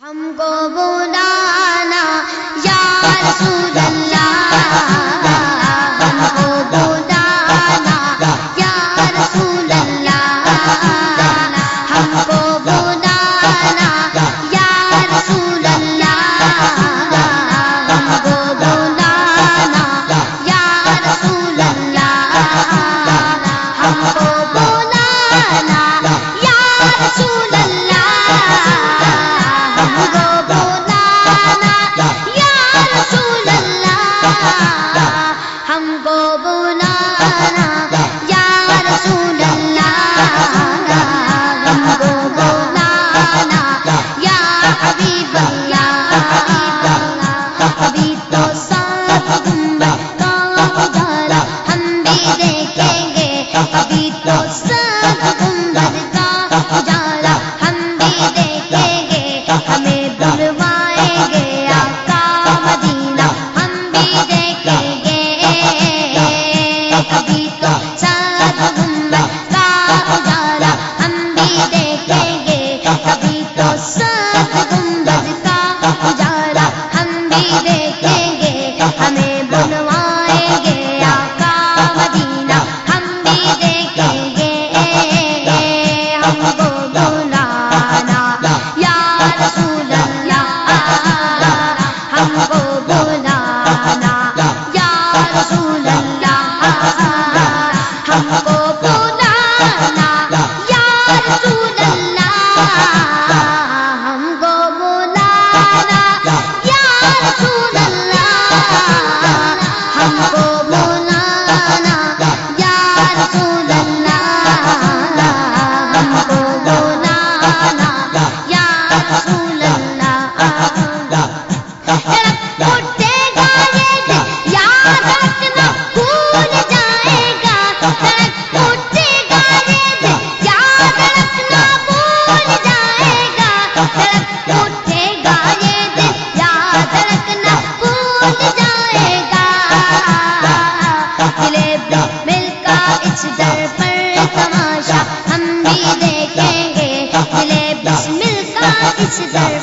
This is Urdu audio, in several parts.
ہم کو وہ کو سارا گندا کا اجالا ہم بھی دیکھیں گے۔ کبھی تو سارا گندا کا اجالا ہم بھی دیکھیں گے۔ ہمیں بنوائیں گے آقا مدینہ، ہم بھی دیکھیں گے۔ ہم کو بلانا یا رسول اللہ، ہم کو جلیب مل کا اس در پر تماشا، ہم بھی دیکھیں گے جلیب مل کا اس در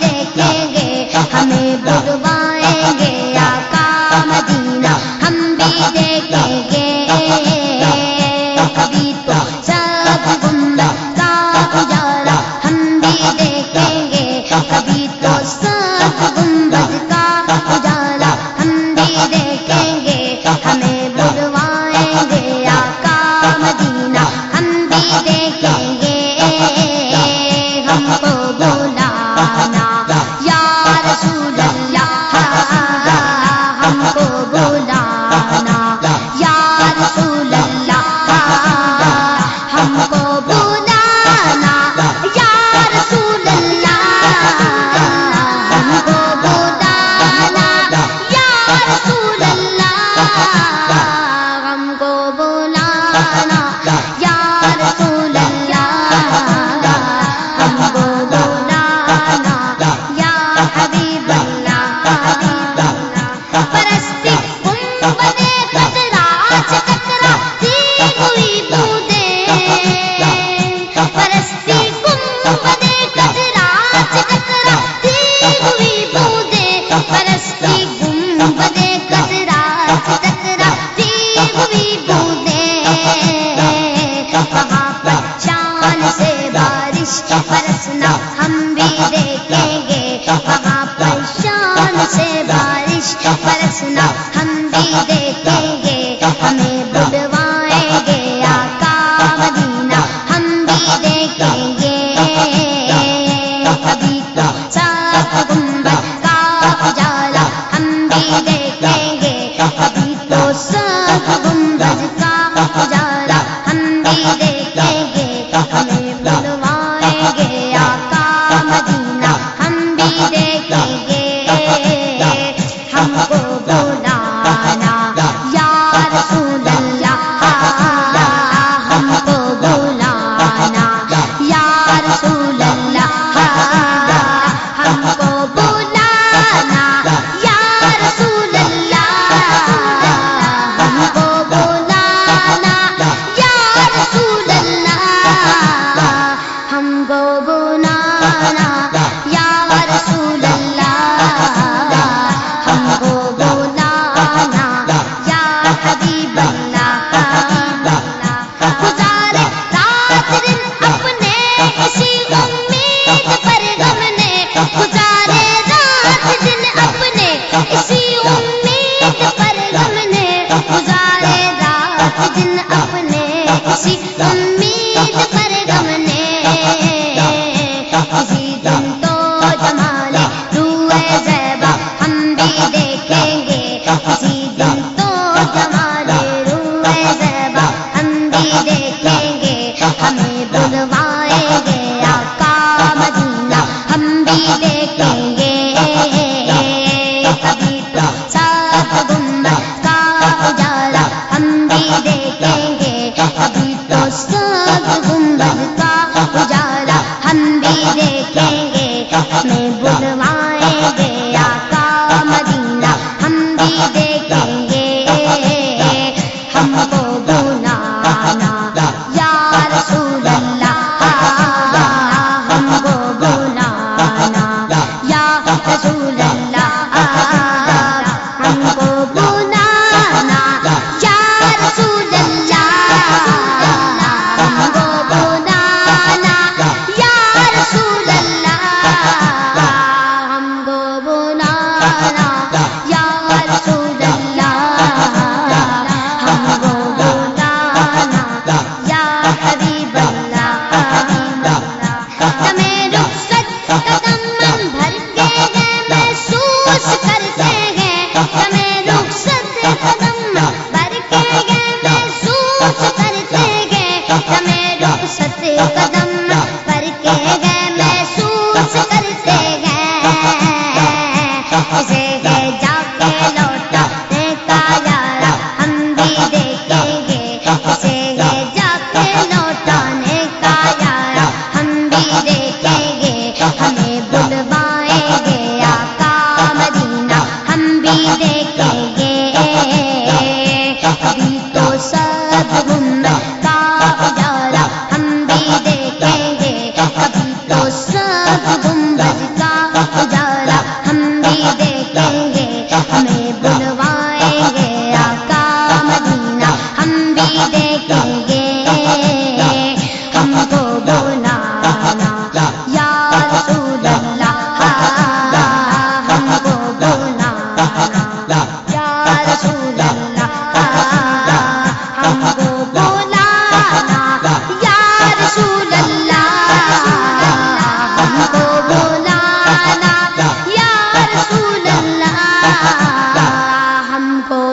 دیکھیں گے ہمیں اڑوائیں گے آقا ہم بھی دیکھیں گے۔ کبھی تو ہم بھی دیکھیں گے۔ کبھی تو ہم بھی دیکھیں گے۔ ہمیں گے مدینہ، ہم بھی دیکھیں گے۔ ہم کو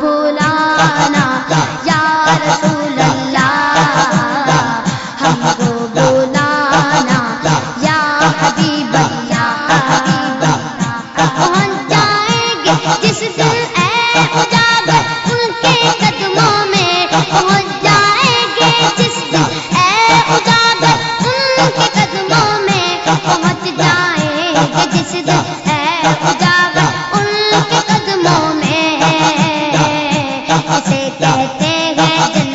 بولانا یا حبیب